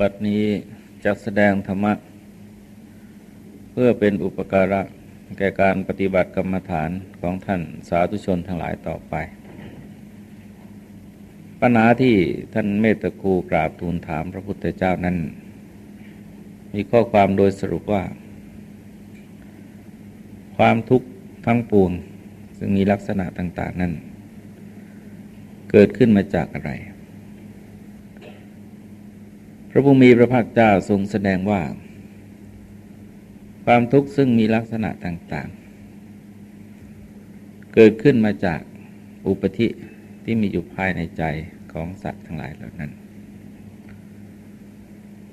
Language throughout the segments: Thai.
บัดนี้จักแสดงธรรมะ เพื่อเป็นอุปการะ แก่การปฏิบัติกรรมฐานของท่านสาธุชนทั้งหลายต่อไป ปัญหาที่ท่านเมตคูกราบทูลถามพระพุทธเจ้านั้น มีข้อความโดยสรุปว่า ความทุกข์ทั้งปวงซึ่งมีลักษณะต่าง ๆ นั้น เกิดขึ้นมาจากอะไร พระผู้มีพระภาคเจ้าทรงแสดงว่า ความทุกข์ซึ่งมีลักษณะต่างๆ เกิดขึ้นมาจากอุปธิที่มีอยู่ภายในใจของสัตว์ทั้งหลายเหล่านั้น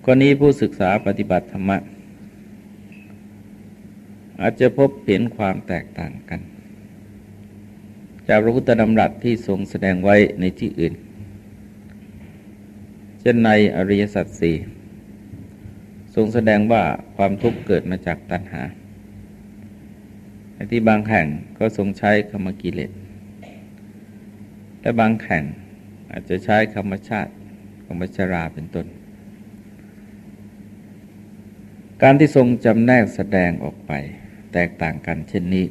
กรณีผู้ศึกษาปฏิบัติธรรมะ อาจจะพบเห็นความแตกต่างกัน จากพระพุทธดำรัสที่ทรงแสดงไว้ในที่อื่น เช่นในอริยสัจสี่ทรงแสดงว่าความทุกข์เกิดมาจากตัณหาที่บางแห่งก็ทรงใช้คำกิเลสและบางแห่งอาจจะใช้คำชาติคำชราเป็นต้น การที่ทรงจำแนกแสดงออกไป แตกต่างกันเช่นนี้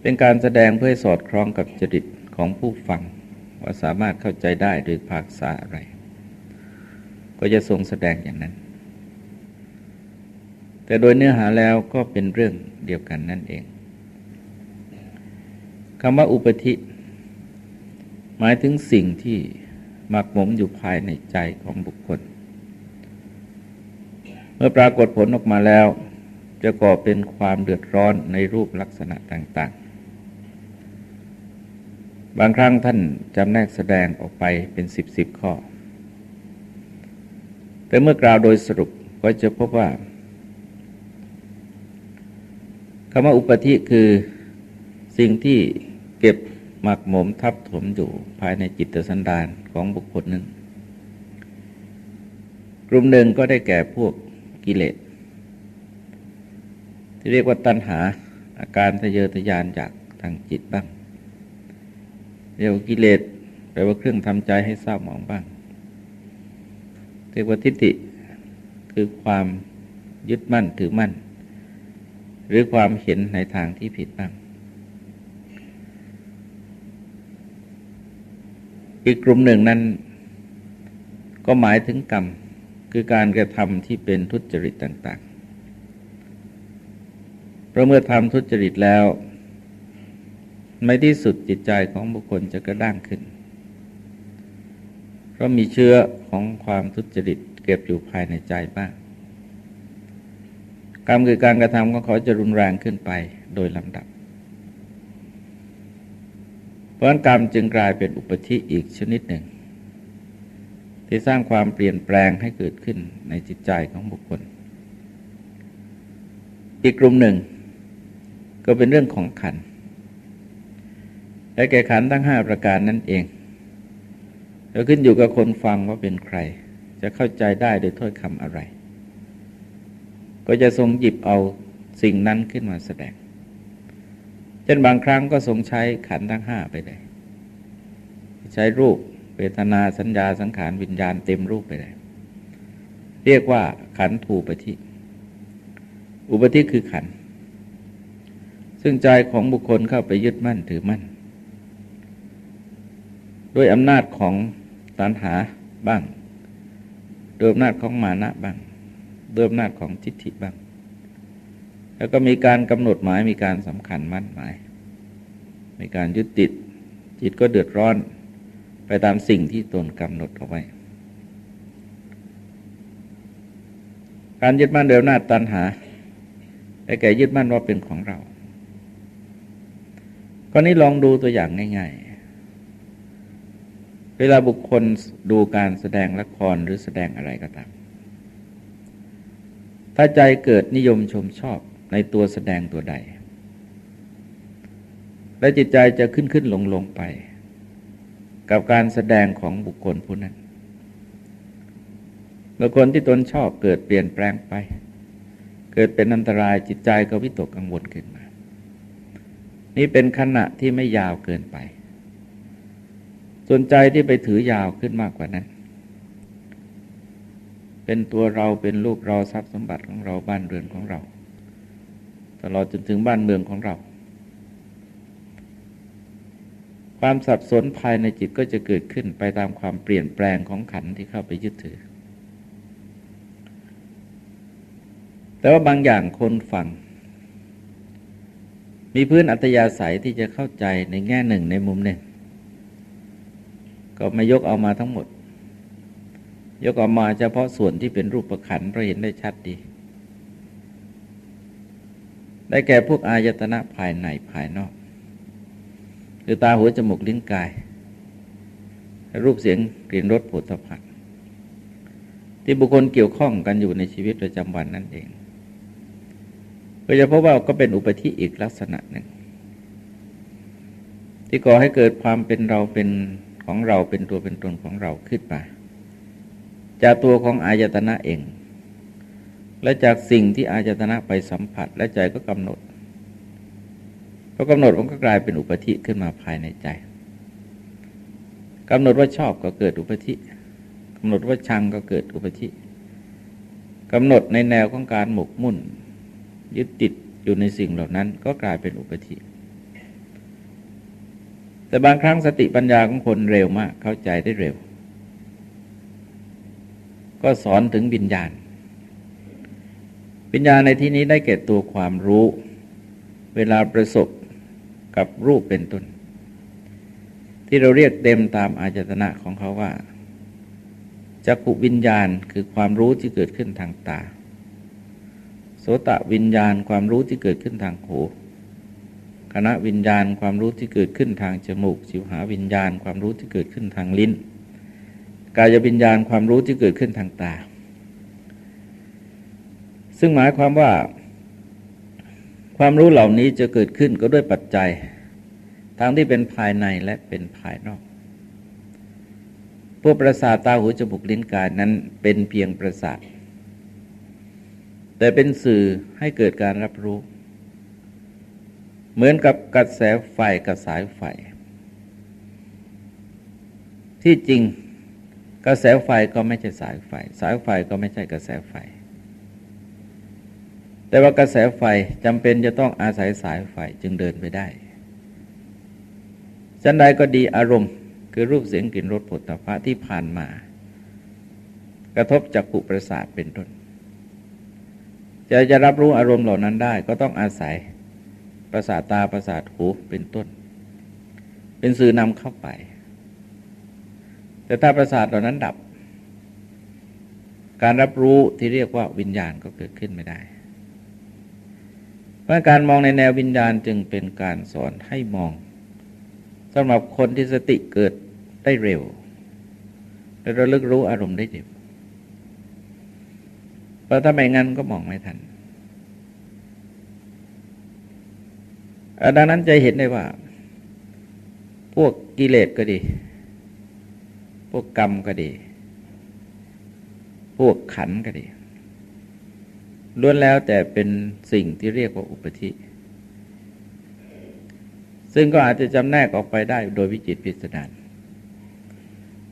เป็นการแสดงเพื่อสอดคล้องกับจริตของผู้ฟัง ว่าสามารถเข้าใจได้โดยภาษาอะไร ก็จะทรงแสดงอย่างนั้น แต่โดยเนื้อหาแล้วก็เป็นเรื่องเดียวกันนั่นเองคำว่าอุปธิ หมายถึงสิ่งที่หมักหมมอยู่ภายในใจของบุคคล เมื่อปรากฏผลออกมาแล้ว จะก่อเป็นความเดือดร้อนในรูปลักษณะต่าง บางครั้งท่านจำแนกแสดงออกไปเป็นสิบสิบข้อ แต่เมื่อกล่าวโดยสรุปก็จะพบว่าคำว่าอุปธิคือสิ่งที่เก็บหมักหมมทับถมอยู่ภายในจิตสันดานของบุคคลนั้น กลุ่มหนึ่งก็ได้แก่พวกกิเลส ที่เรียกว่าตัณหาอาการทะเยอทะยานจากทางจิตบ้าง เรียกว่ากิเลสแปลว่าเครื่องทำใจให้เศร้าหมองบ้างเรียกว่าทิฏฐิคือความยึดมั่นถือมั่น หรือความเห็นในทางที่ผิดบ้างอีกกลุ่มหนึ่งนั้น ก็หมายถึงกรรมคือการกระทำที่เป็นทุจริตต่างๆเพราะเมื่อทำทุจริตแล้ว ในที่สุดจิตใจของบุคคลจะกระด้างขึ้น เพราะมีเชื้อของความทุจริตเก็บอยู่ภายในใจบ้างกรรมคือการกระทำของเขาจะรุนแรงขึ้นไปโดยลำดับ เพราะกรรมจึงกลายเป็นอุปธิอีกชนิดหนึ่ง ที่สร้างความเปลี่ยนแปลงให้เกิดขึ้นในจิตใจของบุคคล อีกกลุ่มหนึ่ง ก็เป็นเรื่องของขันธ และแก่ขันทั้งห้าประการนั่นเองแล้วขึ้นอยู่กับคนฟังว่าเป็นใคร จะเข้าใจได้โดยถ้อยคำอะไร ก็จะทรงหยิบเอาสิ่งนั้นขึ้นมาแสดงเช่นบางครั้งก็ทรงใช้ขันทั้งห้าไปเลย ใช้รูปเวทนาสัญญาสังขารวิญญาณเต็มรูปไปเลยเรียกว่าขันถูปฏิอุปธิคือขัน ซึ่งใจของบุคคลเข้าไปยึดมั่นถือมั่น ด้วยอำนาจของตัณหาบ้างด้วยอำนาจของมานะบ้างด้วยอำนาจของทิฏฐิบ้าง แล้วก็มีการกำหนดหมายมีการสำคัญมั่นหมาย มีการยึดติดจิตก็เดือดร้อนไปตามสิ่งที่ตนกำหนดเอาไว้ การยึดมั่นเดิมหน้าตันหาแต่แก่ยึดมั่นว่าเป็นของเรา ก็นี้ลองดูตัวอย่างง่าย ๆ เวลาบุคคลดูการแสดงละครหรือแสดงอะไรก็ตาม ถ้าใจเกิดนิยมชมชอบในตัวแสดงตัวใด และจิตใจจะขึ้นขึ้นลงลงไป กับการแสดงของบุคคลผู้นั้นบุคคลที่ตนชอบเกิดเปลี่ยนแปลงไป เกิดเป็นอันตรายจิตใจก็วิตกกังวลขึ้นมา นี่เป็นขณะที่ไม่ยาวเกินไป ส่วนใจที่ไปถือยาวขึ้นมากกว่านั้น เป็นตัวเราเป็นลูกเราทรัพย์สมบัติของเราบ้านเรือนของเรา ตลอดจนถึงบ้านเมืองของเรา ความสับสนภายในจิตก็จะเกิดขึ้นไปตามความเปลี่ยนแปลงของขันที่เข้าไปยึดถือ แต่ว่าบางอย่างคนฟังมีพื้นอัตยาศัยที่จะเข้าใจในแง่หนึ่งในมุมหนึ่ง ก็ไม่ยกเอามาทั้งหมด ยกออกมาเฉพาะส่วนที่เป็นรูปประขันเพราะเห็นได้ชัดดี ได้แก่พวกอายตนะภายในภายนอก คือตาหัวจมูกลิ้นกาย รูปเสียงกลิ่นรสผลิภัณฑ์ที่บุคคลเกี่ยวข้องกันอยู่ในชีวิตประจำวันนั่นเองก็จะพบว่าก็เป็นอุปธิอีกลักษณะหนึ่ง ที่ก่อให้เกิดความเป็นเราเป็น ของเราเป็นตัวเป็นตนของเราขึ้นมา จากตัวของอายตนะเอง และจากสิ่งที่อายตนะไปสัมผัสและใจก็กำหนดพอกำหนดมันก็กลายเป็นอุปธิขึ้นมาภายในใจกำหนดว่าชอบก็เกิดอุปธิกำหนดว่าชังก็เกิดอุปธิกำหนดในแนวของการหมกมุ่น ยึดติดอยู่ในสิ่งเหล่านั้นก็กลายเป็นอุปธิ แต่บางครั้งสติปัญญาของคนเร็วมาก เข้าใจได้เร็ว ก็สอนถึงวิญญาณวิญญาณในที่นี้ได้แก่ตัวความรู้ เวลาประสบกับรูปเป็นต้นที่เราเรียกเต็มตามอาจตนะของเขาว่าจักขุวิญญาณคือความรู้ที่เกิดขึ้นทางตา โสตะวิญญาณความรู้ที่เกิดขึ้นทางหู คณะวิญญาณความรู้ที่เกิดขึ้นทางจมูก สิวหาวิญญาณความรู้ที่เกิดขึ้นทางลิ้น กายวิญญาณความรู้ที่เกิดขึ้นทางตา ซึ่งหมายความว่า ความรู้เหล่านี้จะเกิดขึ้นก็ด้วยปัจจัย ทั้งที่เป็นภายในและเป็นภายนอก พวกประสาทตาหูจมูกลิ้นกายนั้นเป็นเพียงประสาทแต่เป็นสื่อให้เกิดการรับรู้ เหมือนกับกระแสไฟกระสายไฟ ที่จริงกระแสไฟก็ไม่ใช่สายไฟ สายไฟก็ไม่ใช่กระแสไฟ แต่ว่ากระแสไฟจำเป็นจะต้องอาศัยสายไฟจึงเดินไปได้ฉันใดก็ดีอารมณ์ คือรูปเสียงกลิ่นรสผลิตภะที่ผ่านมา กระทบจักขุประสาทเป็นต้นจะจะรับรู้อารมณ์เหล่านั้นได้ ก็ต้องอาศัย ประสาทตาประสาทหูเป็นต้น เป็นสื่อนำเข้าไป แต่ถ้าประสาทเหล่านั้นดับ การรับรู้ที่เรียกว่าวิญญาณก็เกิดขึ้นไม่ได้ เพราะการมองในแนววิญญาณจึงเป็นการสอนให้มองสำหรับคนที่สติเกิดได้เร็วและระลึกรู้อารมณ์ได้เร็วเพราะถ้าไม่งั้นก็มองไม่ทัน ดังนั้นจะเห็นได้ว่า พวกกิเลสก็ดี พวกกรรมก็ดี พวกขันก็ดีล้วนแล้วแต่เป็นสิ่งที่เรียกว่าอุปธิ ซึ่งก็อาจจะจำแนกออกไปได้โดยวิจิตพิสดาร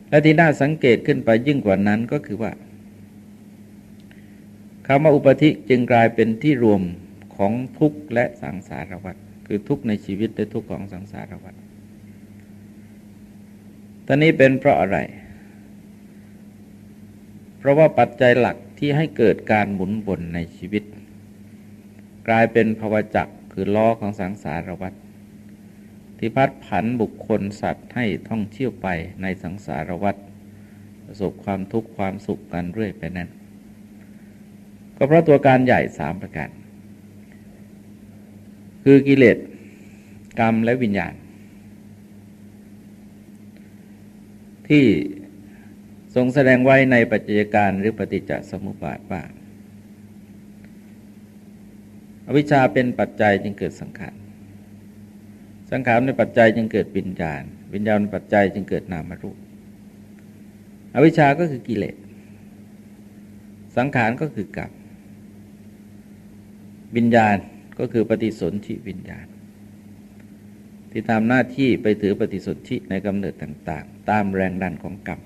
และที่น่าสังเกตขึ้นไปยิ่งกว่านั้นก็คือว่าคำว่าอุปธิจึงกลายเป็นที่รวมของทุกข์และสังสารวัฏ คือทุกข์ในชีวิตและทุกข์ของสังสารวัฏตอนนี้เป็นเพราะอะไร เพราะว่าปัจจัยหลักที่ให้เกิดการหมุนวนในชีวิต กลายเป็นภาวะจักคือล้อของสังสารวัฏที่พัดผันบุคคลสัตว์ให้ท่องเที่ยวไปในสังสารวัฏประสบความทุกข์ความสุขกันเรื่อยไปนั้น ก็เพราะตัวการใหญ่สามประการ คือกิเลสกรรมและวิญญาณ ที่ทรงแสดงไว้ในปัจจัยการหรือปฏิจจสมุปบาทว่าอวิชชาเป็นปัจจัยจึงเกิดสังขาร สังขารในปัจจัยจึงเกิดวิญญาณ วิญญาณปัจจัยจึงเกิดนามรูป อวิชชาก็คือกิเลส สังขารก็คือกรรม วิญญาณ ก็คือปฏิสนธิวิญญาณ ที่ทำหน้าที่ไปถือปฏิสนธิในกำเนิดต่าง ๆ ตามแรงดันของกรรม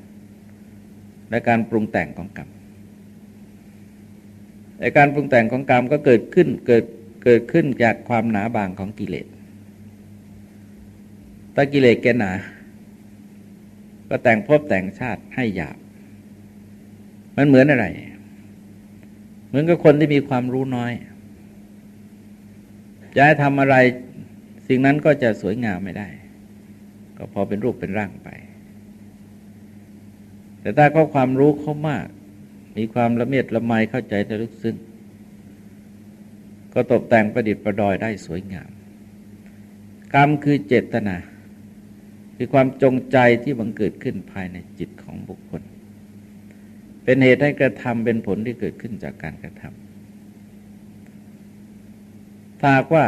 และการปรุงแต่งของกรรมแต่การปรุงแต่งของกรรมก็เกิดขึ้นเกิดเกิดขึ้นจากความหนาบางของกิเลสถ้ากิเลสแกหนา ก็แต่งพบแต่งชาติให้หยาบ มันเหมือนอะไร เหมือนกับคนที่มีความรู้น้อย จะให้ทำอะไร สิ่งนั้นก็จะสวยงามไม่ได้ ก็พอเป็นรูปเป็นร่างไป แต่ถ้าเขาความรู้เขามาก มีความละเมียดละไมเข้าใจในลึกซึ้งก็ตกแต่งประดิษฐ์ประดอยได้สวยงาม กรรมคือเจตนา คือความจงใจที่บังเกิดขึ้นภายในจิตของบุคคล เป็นเหตุให้กระทำเป็นผลที่เกิดขึ้นจากการกระทำ ถ้าว่า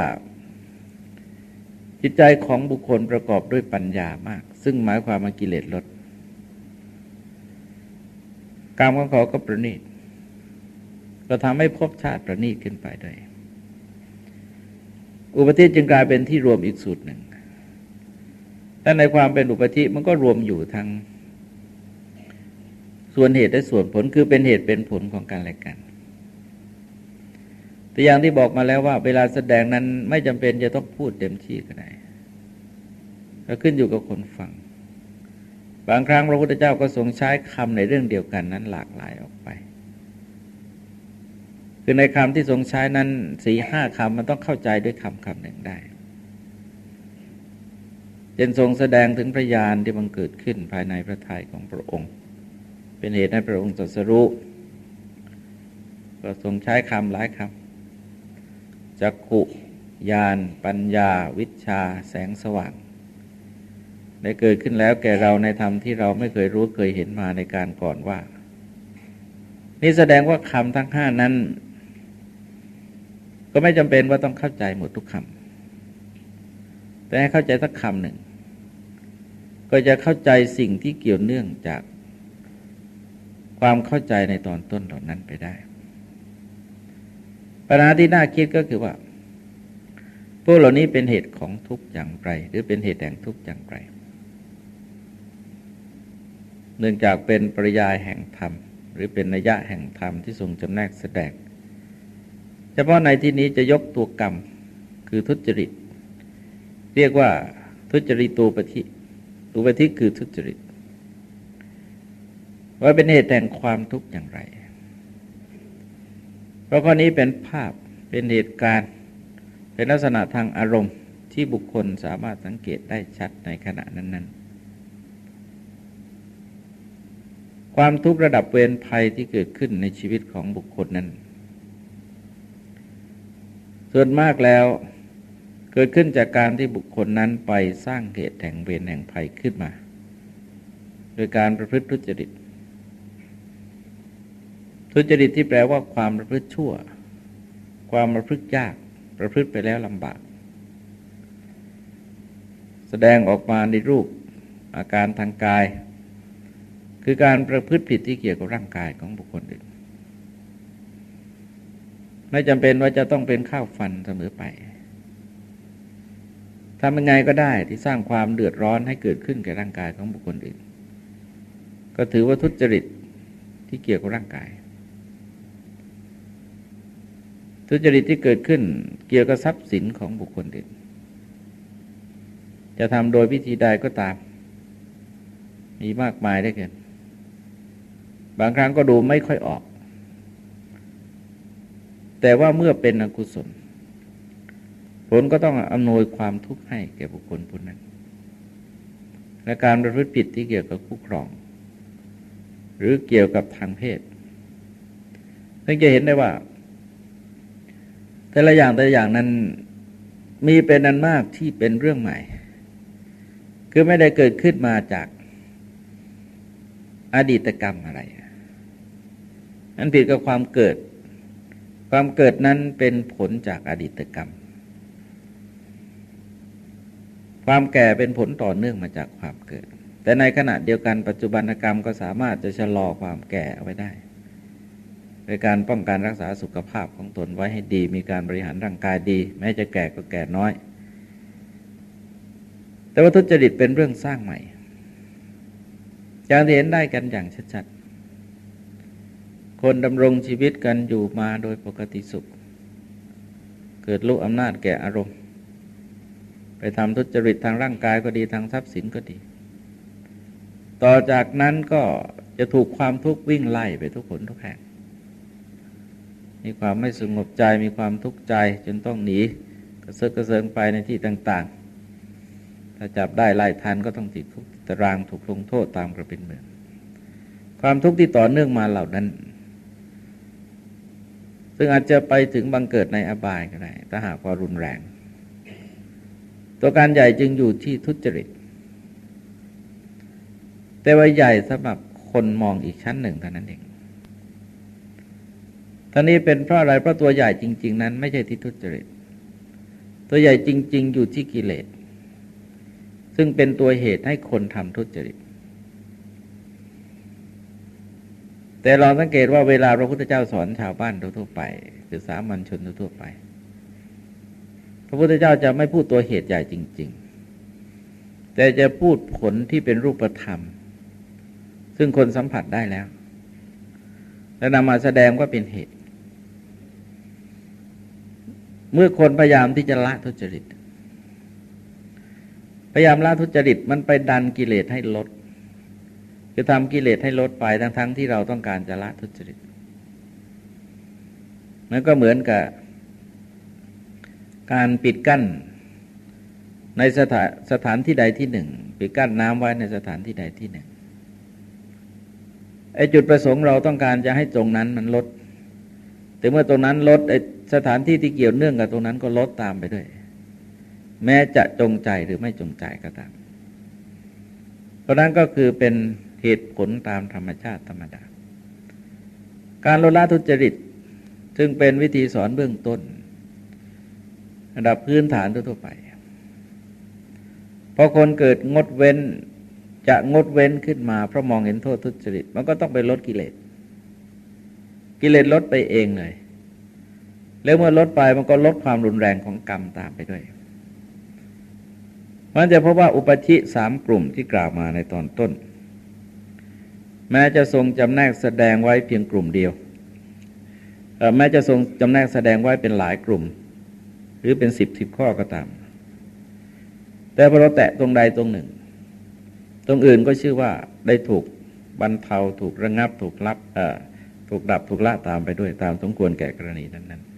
จิตใจของบุคคลประกอบด้วยปัญญามาก ซึ่งหมายความว่ากิเลสลดกรรมของเขาก็ประณีตก็ทำให้พบชาติประณีตขึ้นไปด้วย อุปธิจึงกลายเป็นที่รวมอีกสูตรหนึ่ง แต่ในความเป็นอุปธิมันก็รวมอยู่ทั้งส่วนเหตุและส่วนผลคือเป็นเหตุเป็นผลของการอะไรกัน แต่อย่างที่บอกมาแล้วว่า เวลาแสดงนั้นไม่จำเป็นจะต้องพูดเต็มที่ก็ได้ก็ขึ้นอยู่กับคนฟัง บางครั้งพระพุทธเจ้าก็ทรงใช้คำในเรื่องเดียวกันนั้นหลากหลายออกไป คือในคำที่ทรงใช้นั้นสี่ห้าคำมันต้องเข้าใจด้วยคำคำหนึ่งได้เจนทรงแสดงถึงพระญาณที่บังเกิดขึ้นภายในพระทัยของพระองค์ เป็นเหตุให้พระองค์ตรัสรู้ก็ทรงใช้คำหลายคำ จักขุญาณปัญญา วิชา แสงสว่าง ได้เกิดขึ้นแล้วแก่เราในธรรมที่เราไม่เคยรู้เคยเห็นมาในการก่อนว่า นี่แสดงว่าคำทั้งห้านั้น ก็ไม่จำเป็นว่าต้องเข้าใจหมดทุกคำแต่ให้เข้าใจสักคำหนึ่ง ก็จะเข้าใจสิ่งที่เกี่ยวเนื่องจากความเข้าใจในตอนต้นเหล่านั้นไปได้ ปัญหาที่น่าคิดก็คือว่าพวกเหล่านี้เป็นเหตุของทุกข์อย่างไร หรือเป็นเหตุแห่งทุกข์อย่างไร เนื่องจากเป็นปริยายแห่งธรรม หรือเป็นนัยยะแห่งธรรมที่ทรงจำแนกแสดง เฉพาะในที่นี้จะยกตัวกรรมคือทุจริต เรียกว่าทุจริตตัวปฏิตัวปฏิคือทุจริต ว่าเป็นเหตุแห่งความทุกข์อย่างไร ราะข้อนี้เป็นภาพเป็นเหตุการณ์ เป็นลักษณะทางอารมณ์ที่บุคคลสามารถสังเกตได้ชัดในขณะนั้นๆความทุกข์ระดับเวรภัยที่เกิดขึ้นในชีวิตของบุคคลนั้น ส่วนมากแล้วเกิดขึ้นจากการที่บุคคลนั้นไปสร้างเหตุแห่งเวรแห่งภัยขึ้นมา โดยการประพฤติทุจริต ทุจริตที่แปลว่าความประพฤติชั่ว ความประพฤติยากประพฤติไปแล้วลำบาก แสดงออกมาในรูปอาการทางกาย คือการประพฤติผิดที่เกี่ยวกับร่างกายของบุคคลอื่น ไม่จำเป็นว่าจะต้องเป็นข้าวฟันเสมอไปทำยังไงก็ได้ที่สร้างความเดือดร้อนให้เกิดขึ้นแก่ร่างกายของบุคคลอื่น ก็ถือว่าทุจริตที่เกี่ยวกับร่างกาย ทุจริตที่เกิดขึ้นเกี่ยวกับทรัพย์สินของบุคคลอื่น จะทำโดยวิธีใดก็ตาม มีมากมายได้เกิน บางครั้งก็ดูไม่ค่อยออก แต่ว่าเมื่อเป็นอกุศล ผลก็ต้องอำนวยความทุกข์ให้แก่บุคคลผู้นั้น และการประพฤติผิดที่เกี่ยวกับคู่ครอง หรือเกี่ยวกับทางเพศท่านจะเห็นได้ว่า แต่ละอย่างแต่ละอย่างนั้นมีเป็นนันมากที่เป็นเรื่องใหม่ คือไม่ได้เกิดขึ้นมาจากอดีตกรรมอะไรนั้นผิดกับความเกิด ความเกิดนั้นเป็นผลจากอดีตกรรม ความแก่เป็นผลต่อเนื่องมาจากความเกิด แต่ในขณะเดียวกันปัจจุบันกรรมก็สามารถจะชะลอความแก่เอาไว้ได้ โดยการป้องกันรักษาสุขภาพของตนไว้ให้ดี มีการบริหารร่างกายดี แม้จะแก่ก็แก่น้อย แต่ว่าทุจริตเป็นเรื่องสร้างใหม่อย่างที่เห็นได้กันอย่างชัดๆคคนดำรงชีวิตกันอยู่มาโดยปกติสุข เกิดลูกอำนาจแก่อารมณ์ ไปทำทุจริตทางร่างกายก็ดีทางทรัพย์สินก็ดี ต่อจากนั้นก็จะถูกความทุกข์วิ่งไล่ไปทุกผลทุกแห่ง มีความไม่สงบใจมีความทุกข์ใจจนต้องหนีกระเซิกระเซิงไปในที่ต่างๆ ถ้าจับได้ไล่ทันก็ต้องติดคุกตารางถูกลงโทษตามกระเป็นเมืองความทุกข์ที่ต่อเนื่องมาเหล่านั้น ซึ่งอาจจะไปถึงบังเกิดในอบายก็ได้ถ้าหากว่ารุนแรง ตัวการใหญ่จึงอยู่ที่ทุจริต แต่ว่าใหญ่สำหรับคนมองอีกชั้นหนึ่งเท่านั้นเอง ท่านี้เป็นเพราะอะไรเพราะตัวใหญ่จริง ๆ นั้น ไม่ใช่ที่ทุจริต ตัวใหญ่จริง ๆ อยู่ที่กิเลส ซึ่งเป็นตัวเหตุให้คนทำทุจริต แต่เราสังเกตว่าเวลาพระพุทธเจ้าสอนชาวบ้านทั่วไปคือสามัญชนทั่วไป พระพุทธเจ้าจะไม่พูดตัวเหตุใหญ่จริง ๆ แต่จะพูดผลที่เป็นรูปธรรม ซึ่งคนสัมผัสได้แล้วและนำมาแสดงว่าเป็นเหตุ เมื่อคนพยายามที่จะละทุจริต พยายามละทุจริตมันไปดันกิเลสให้ลดคือทำกิเลสให้ลดไปทั้งๆทที่เราต้องการจะละทุจริตมันก็เหมือนกับ การปิดกั้นในสถานสถานที่ใดที่หนึ่งปิดกั้นน้ำไว้ในสถานที่ใดที่หนึ่งไอ้จุดประสงค์เราต้องการจะให้ตรงนั้นมันลด แต่เมื่อตรงนั้นลดไอ้ สถานที่ที่เกี่ยวเนื่องกับตรงนั้นก็ลดตามไปด้วย แม้จะจงใจหรือไม่จงใจก็ตาม เพราะนั้นก็คือเป็นเหตุผลตามธรรมชาติธรรมดา การลดละทุจริตซึ่งเป็นวิธีสอนเบื้องต้นระดับพื้นฐานทั่วไปพอคนเกิดงดเว้นจะงดเว้นขึ้นมาเพราะมองเห็นโทษทุจริต มันก็ต้องไปลดกิเลส กิเลสลดไปเองเลย แล้วเมื่อลดไปมันก็ลดความรุนแรงของกรรมตามไปด้วยมันจะพบว่าอุปธิสามกลุ่มที่กล่าวมาในตอนต้น แม้จะทรงจำแนกแสดงไว้เพียงกลุ่มเดียวแม้จะทรงจำแนกแสดงไว้เป็นหลายกลุ่ม หรือเป็นสิบสิบข้อก็ตาม แต่พอเราแตะตรงใดตรงหนึ่ง ตรงอื่นก็ชื่อว่าได้ถูกบรรเทาถูกระงับถูกรับถูกดับถูกละตามไปด้วยตามสมควรแก่กรณีนั้นๆ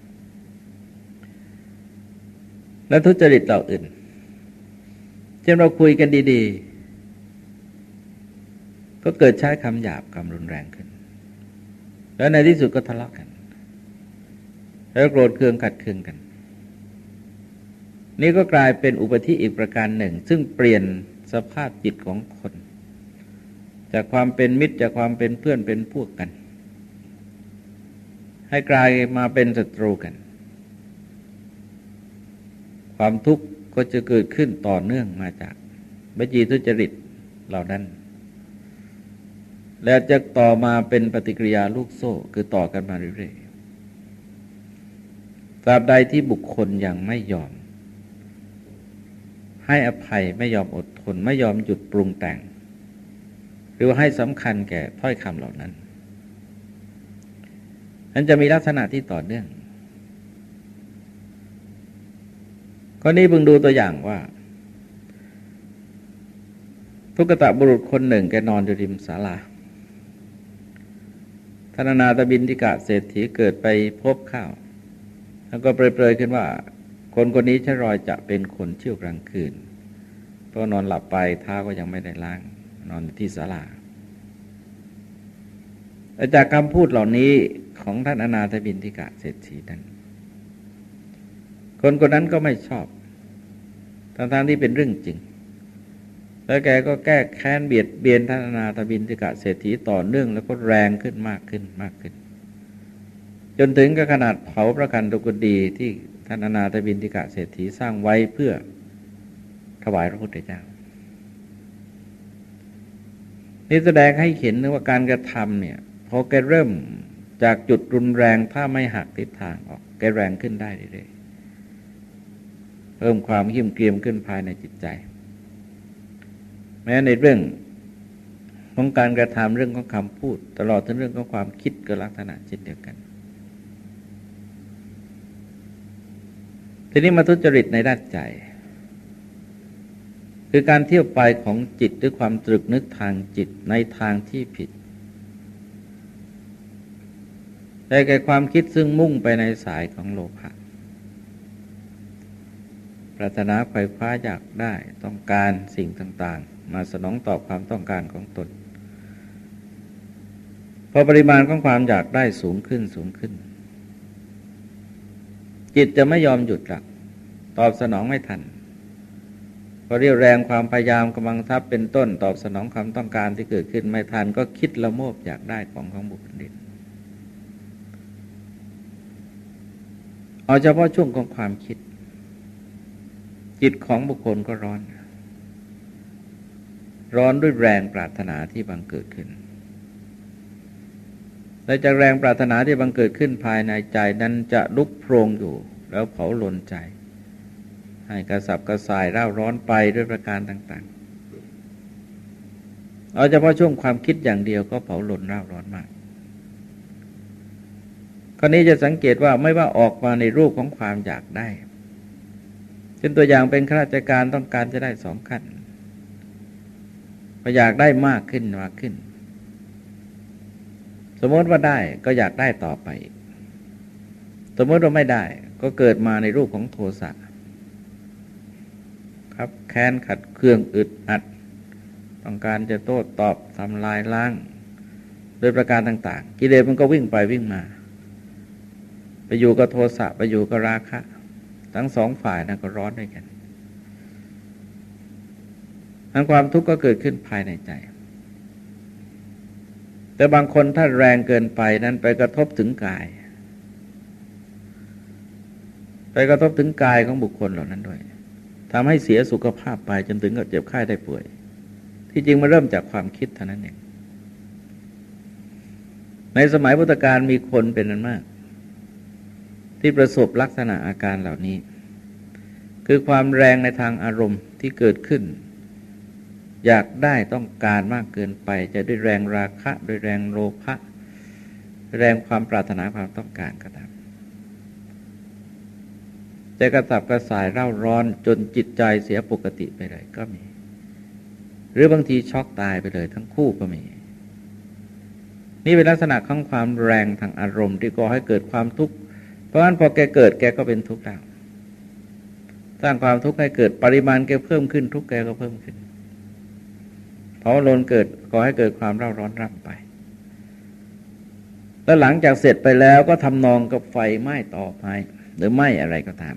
และทุจริตเหล่าอื่น เช่นเราคุยกันดี ๆ ก็เกิดใช้คำหยาบคำรุนแรงขึ้น แล้วในที่สุดก็ทะเลาะกัน แล้วโกรธเคืองขัดเคืองกัน นี่ก็กลายเป็นอุปธิอีกประการหนึ่ง ซึ่งเปลี่ยนสภาพจิตของคน จากความเป็นมิตรจากความเป็นเพื่อนเป็นพวกกัน ให้กลายมาเป็นศัตรูกัน ความทุกข์ก็จะเกิดขึ้นต่อเนื่องมาจากบัจีทุจริตเหล่านั้น แล้วจะต่อมาเป็นปฏิกิริยาลูกโซ่ คือต่อกันมาเรื่อยๆตราบใดที่บุคคลยังไม่ยอม ให้อภัยไม่ยอมอดทนไม่ยอมหยุดปรุงแต่ง หรือว่าให้สำคัญแก่ถ้อยคำเหล่านั้นนั้นจะมีลักษณะที่ต่อเนื่อง ข้อนี้พึงดูตัวอย่างว่า ทุกตะบุรุษคนหนึ่งแกนอนอยู่ริมศาลาธนานาตบินทิกะเศรษฐีเกิดไปพบข้าว แล้วก็เปรยๆขึ้นว่า คนคนนี้ชรอยจะเป็นคนเชี่ยวกลางคืน เพราะนอนหลับไปเท้าก็ยังไม่ได้ล้าง นอนที่ศาลาจากคำพูดเหล่านี้ของท่านอนาถบินทิกะเศรษฐีนั้น คนคนนั้นก็ไม่ชอบ ทั้งๆที่เป็นเรื่องจริง แล้วแกก็แก้แค้นเบียดเบียนท่านอนาถบินทิกะเศรษฐีต่อเนื่องแล้วก็แรงขึ้นมากขึ้นมากขึ้น จนถึงกับขนาดเผาพระคันตุกดีที่ท่านอนาถบินทิกะเศรษฐีสร้างไว้เพื่อถวายพระพุทธเจ้านี่แสดงให้เห็นว่าการกระทำเนี่ยพอแกเริ่มจากจุดรุนแรงถ้าไม่หักทิศทางออก แกแรงขึ้นได้เรื่อย เพิ่มความหิ้มเกรียมขึ้นภายในจิตใจ แม้ในเรื่องของการกระทำเรื่องของคำพูด ตลอดถึงเรื่องของความคิดก็ลักษณะเช่นเดียวกัน ทีนี้มาทุจริตในด้านใจ คือการเที่ยวไปของจิตด้วยความตรึกนึกทางจิตในทางที่ผิดแต่แก่ความคิดซึ่งมุ่งไปในสายของโลภะ ปรารถนาไขว่คว้าอยากได้ต้องการสิ่งต่างๆ มาสนองตอบความต้องการของตนพอปริมาณของความอยากได้สูงขึ้นสูงขึ้น จิตจะไม่ยอมหยุดหลัก ตอบสนองไม่ทันพอเรียวแรงความพยายามกำลังทับเป็นต้น ตอบสนองความต้องการที่เกิดขึ้นไม่ทันก็คิดละโมบอยากได้ของของบุคคลอื่นเอาเฉพาะช่วงของความคิด จิตของบุคคลก็ร้อน ร้อนด้วยแรงปรารถนาที่บังเกิดขึ้น และจากแรงปรารถนาที่บังเกิดขึ้นภายในใจนั้นจะลุกโพรงอยู่ แล้วเผาลนใจ ให้กระสับกระส่ายร่าร้อนไปด้วยประการต่างๆ เอาเฉพาะช่วงความคิดอย่างเดียวก็เผาลนร่าร้อนมากคราวนี้จะสังเกตว่าไม่ว่าออกมาในรูปของความอยากได้ เช่นตัวอย่างเป็นข้าราชการต้องการจะได้สองขั้นพออยากได้มากขึ้นมากขึ้น สมมติว่าได้ก็อยากได้ต่อไป สมมติว่าไม่ได้ ก็เกิดมาในรูปของโทสะครับแค้นขัดเครื่องอึดอัด ต้องการจะโต้ตอบทำลายล้างโดยประการต่าง ๆ กิเลสมันก็วิ่งไปวิ่งมา ไปอยู่กับโทสะไปอยู่กับราคะ ทั้งสองฝ่ายนะก็ร้อนด้วยกันทั้งความทุกข์ก็เกิดขึ้นภายในใจ แต่บางคนถ้าแรงเกินไปนั้นไปกระทบถึงกาย ไปกระทบถึงกายของบุคคลเหล่านั้นด้วยทำให้เสียสุขภาพไปจนถึงกับเจ็บไข้ได้ป่วย ที่จริงมาเริ่มจากความคิดเท่านั้นเองในสมัยพุทธกาลมีคนเป็นนั้นมาก ที่ประสบลักษณะอาการเหล่านี้ คือความแรงในทางอารมณ์ที่เกิดขึ้น อยากได้ต้องการมากเกินไป จะด้วยแรงราคะด้วยแรงโลภะแรงความปรารถนาความต้องการก็ตามจะกระสับกระส่ายเร่าร้อนจนจิตใจเสียปกติไปเลยก็มี หรือบางทีช็อกตายไปเลยทั้งคู่ก็มี นี่เป็นลักษณะของความแรงทางอารมณ์ที่ก่อให้เกิดความทุกข์ ราะฉะนั้นพอแกเกิดแกก็เป็นทุกข์แล้วสร้างความทุกข์ให้เกิดปริมาณแกเพิ่มขึ้นทุกแกก็เพิ่มขึ้นเพราะลนเกิดก่อให้เกิดความเร่าร้อนร่ำไป แล้วหลังจากเสร็จไปแล้วก็ทำนองกับไฟไหม้ต่อไปหรือไหม้อะไรก็ตาม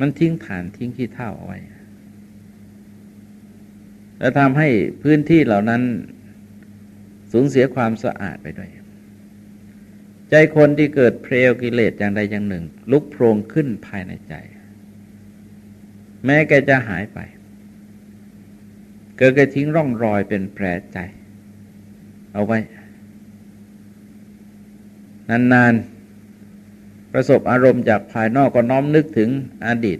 มันทิ้งฐานทิ้งขี้เท่าเอาไว้แล้วทำให้พื้นที่เหล่านั้นสูญเสียความสะอาดไปด้วย ใจคนที่เกิดเพลวกิเลสอย่างใดอย่างหนึ่ง ลุกโพรงขึ้นภายในใจ แม้แกจะหายไป เกิดแกทิ้งร่องรอยเป็นแผลใจ เอาไว้ นานๆ ประสบอารมณ์จากภายนอกก็น้อมนึกถึงอดีต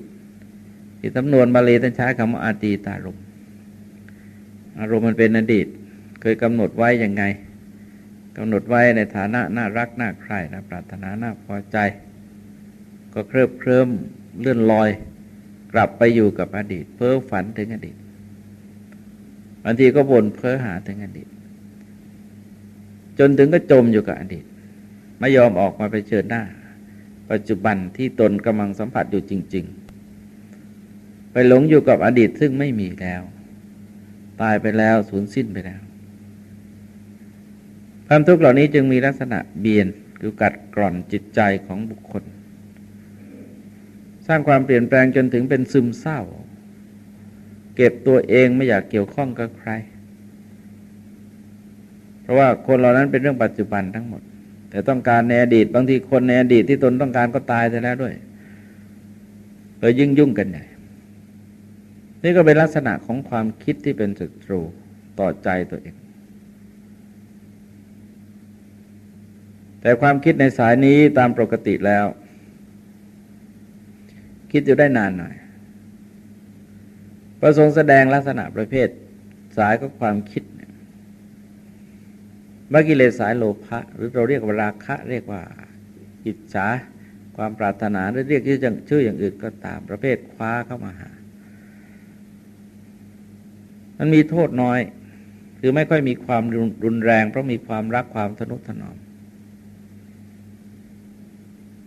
ที่ตำนวนบาลีท่านใช้คำว่าอาตีตารมอารมณ์มันเป็นอดีต เคยกำหนดไว้ยังไง กำหนดไว้ในฐานะน่ารักน่าใคร่นะปรารถนาน่าพอใจ ก็เคลิบเคลิ้มเลื่อนลอย กลับไปอยู่กับอดีต เพ้อฝันถึงอดีตบางทีก็บ่นเพ้อหาถึงอดีต จนถึงก็จมอยู่กับอดีต ไม่ยอมออกมาไปเชิญหน้า ปัจจุบันที่ตนกำลังสัมผัสอยู่จริง ๆ ไปหลงอยู่กับอดีตซึ่งไม่มีแล้ว ตายไปแล้วสูญสิ้นไปแล้ว ความทุกข์เหล่านี้จึงมีลักษณะเบียนคือกัดกร่อนจิตใจของบุคคล สร้างความเปลี่ยนแปลงจนถึงเป็นซึมเศร้า เก็บตัวเองไม่อยากเกี่ยวข้องกับใคร เพราะว่าคนเหล่านั้นเป็นเรื่องปัจจุบันทั้งหมด แต่ต้องการในอดีตบางทีคนในอดีตที่ตนต้องการก็ตายไปแล้วด้วยเลยยิ่งยุ่งกันใหญ่นี่ก็เป็นลักษณะของความคิดที่เป็นศัตรูต่อใจตัวเอง แต่ความคิดในสายนี้ตามปกติแล้ว คิดอยู่ได้นานหน่อยประสงค์แสดงลักษณะประเภทสายก็ความคิดเนี่ยบากิเลสสายโลภะหรือเราเรียกว่าราคะ เรียกว่าอิจฉาความปรารถนาหรือเรียกชื่อชื่ออย่างอื่นก็ตามประเภทคว้าเข้ามาหา มันมีโทษน้อย คือไม่ค่อยมีความรุนแรง เพราะมีความรักความทนุถนอม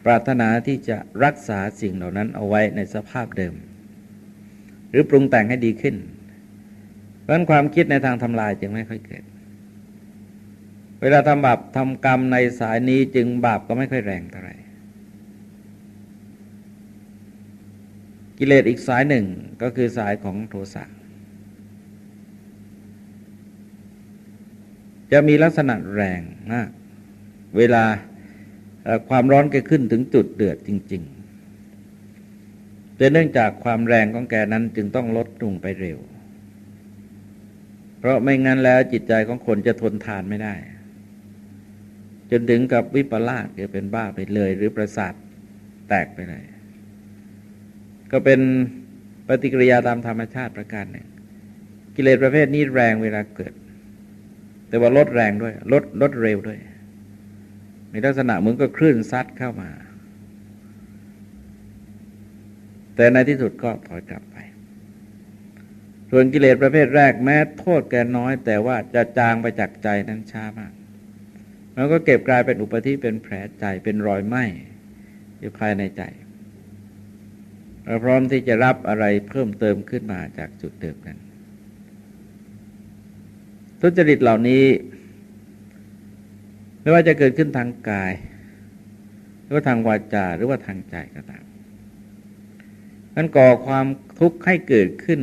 ปรารถนาที่จะรักษาสิ่งเหล่านั้นเอาไว้ในสภาพเดิม หรือปรุงแต่งให้ดีขึ้นเพราะนั้นความคิดในทางทำลายจึงไม่ค่อยเกิด เวลาทำบาปทำกรรมในสายนี้จึงบาปก็ไม่ค่อยแรงเท่าไหร่กิเลสอีกสายหนึ่งก็คือสายของโทสะจะมีลักษณะแรงมาก เวลา ความร้อนแกขึ้นถึงจุดเดือดจริง ๆ แต่เนื่องจากความแรงของแกนั้นจึงต้องลดลงไปเร็ว เพราะไม่งั้นแล้วจิตใจของคนจะทนทานไม่ได้ จนถึงกับวิปลาสเกิดเป็นบ้าไปเลย หรือประสาทแตกไปเลย ก็เป็นปฏิกิริยาตามธรรมชาติประการหนึ่ง กิเลสประเภทนี้แรงเวลาเกิด แต่ว่าลดแรงด้วย ลดลดเร็วด้วย มีลักษณะเหมือนกับคลื่นซัดเข้ามา แต่ในที่สุดก็ถอยกลับไป ส่วนกิเลสประเภทแรกแม้โทษแกน้อย แต่ว่าจะจางไปจากใจนั้นช้ามากมันก็เก็บกลายเป็นอุปธิเป็นแผลใจเป็นรอยไหมอยู่ภายในใจเราพร้อมที่จะรับอะไรเพิ่มเติมขึ้นมาจากจุดเดิมนั้นทุจริตเหล่านี้ ไม่ว่าจะเกิดขึ้นทางกาย หรือว่าทางวาจาหรือว่าทางใจก็ตามมันก่อความทุกข์ให้เกิดขึ้น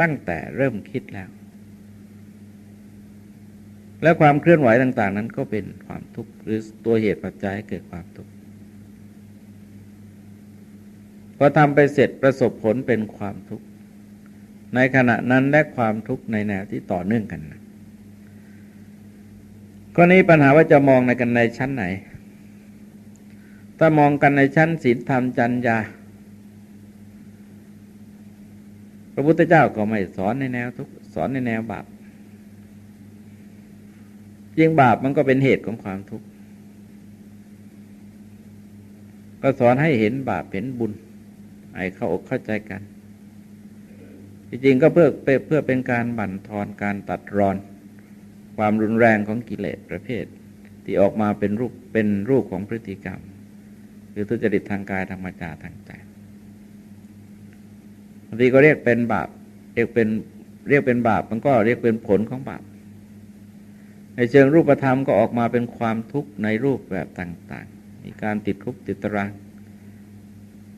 ตั้งแต่เริ่มคิดแล้ว และความเคลื่อนไหวต่าง ๆ นั้นก็เป็นความทุกข์หรือตัวเหตุปัจจัยให้เกิดความทุกข์พอทำไปเสร็จประสบผลเป็นความทุกข์ในขณะนั้นและความทุกข์ในแนวที่ต่อเนื่องกัน ก็นี้ปัญหาว่าจะมองในกันในชั้นไหน ถ้ามองกันในชั้นศีลธรรมจัญญา พระพุทธเจ้าก็ไม่สอนในแนวทุกสอนในแนวบาปจริงบาปมันก็เป็นเหตุของความทุกข์ ก็สอนให้เห็นบาปเห็นบุญให้เข้าอกเข้าใจกัน จริงๆก็เพื่อเพื่อเป็นการบั่นทอนการตัดรอน ความรุนแรงของกิเลสประเภท ที่ออกมาเป็นรูปเป็นรูปของพฤติกรรมหรือทุจริตทางกายทางวาจาทางใจบางทีก็เรียกเป็นบาปเรียกเป็นเรียกเป็นบาปมันก็เรียกเป็นผลของบาปในเชิงรูปธรรมก็ออกมาเป็นความทุกข์ในรูปแบบต่าง ๆ มีการติดคุกติดตาราง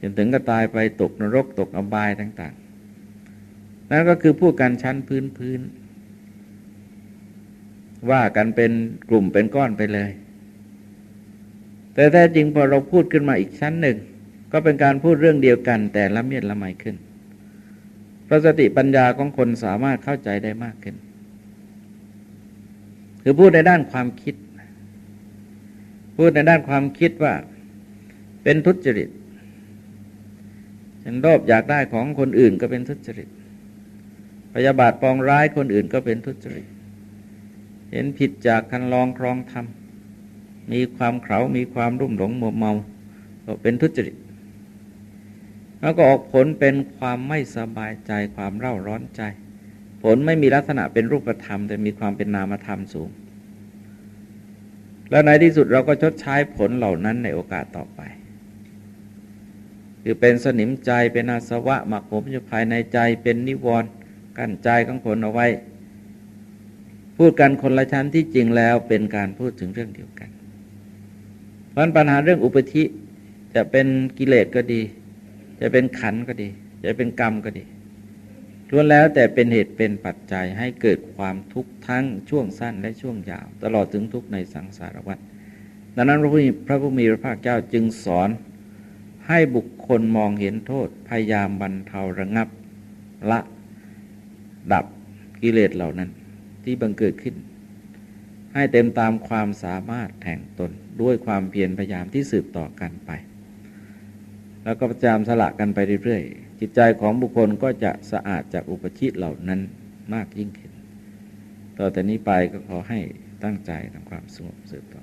จนถึงก็ตายไปตกนรกตกอบายต่าง ๆ นั่นก็คือพูดกันชั้นพื้นพื้น ว่ากันเป็นกลุ่มเป็นก้อนไปเลย แต่แท้จริงพอเราพูดขึ้นมาอีกชั้นหนึ่ง ก็เป็นการพูดเรื่องเดียวกันแต่ละเมียดละไมขึ้นเพระสติปัญญาของคนสามารถเข้าใจได้มากขึ้น คือพูดในด้านความคิด พูดในด้านความคิดว่าเป็นทุจริตฉันโลภอยากได้ของคนอื่นก็เป็นทุจริตพยาบาทปองร้ายคนอื่นก็เป็นทุจริต เห็นผิดจากคันลองครองธรรมมีความเขามีความรุ่มหลงมัวเมาก็เป็นทุจริตแล้วก็ออกผลเป็นความไม่สบายใจความเร่าร้อนใจ ผลไม่มีลักษณะเป็นรูปธรรม แต่มีความเป็นนามธรรมสูง แล้วในที่สุดเราก็ชดใช้ผลเหล่านั้นในโอกาสต่อไป คือเป็นสนิมใจเป็นอาสวะหมักผมอยู่ภายในใจเป็นนิวรณ์กั้นใจของคนเอาไว้ พูดกันคนละชั้นที่จริงแล้วเป็นการพูดถึงเรื่องเดียวกัน เพราะปัญหาเรื่องอุปธิจะเป็นกิเลสก็ดี จะเป็นขันก็ดี จะเป็นกรรมก็ดีล้วนแล้วแต่เป็นเหตุเป็นปัจจัยให้เกิดความทุกข์ทั้งช่วงสั้นและช่วงยาว ตลอดถึงทุกข์ในสังสารวัฏดังนั้นพระผู้มีพระภาคเจ้าจึงสอนให้บุคคลมองเห็นโทษพยายามบรรเทาระงับละดับกิเลสเหล่านั้น ที่บังเกิดขึ้น ให้เต็มตามความสามารถแห่งตนด้วยความเพียรพยายามที่สืบต่อกันไป แล้วก็ประจามสละกันไปเรื่อยๆจิตใจของบุคคลก็จะสะอาดจากอุปชิตเหล่านั้นมากยิ่งขึ้น ต่อแต่นี้ไปก็ขอให้ตั้งใจทำความสงบสืบต่อ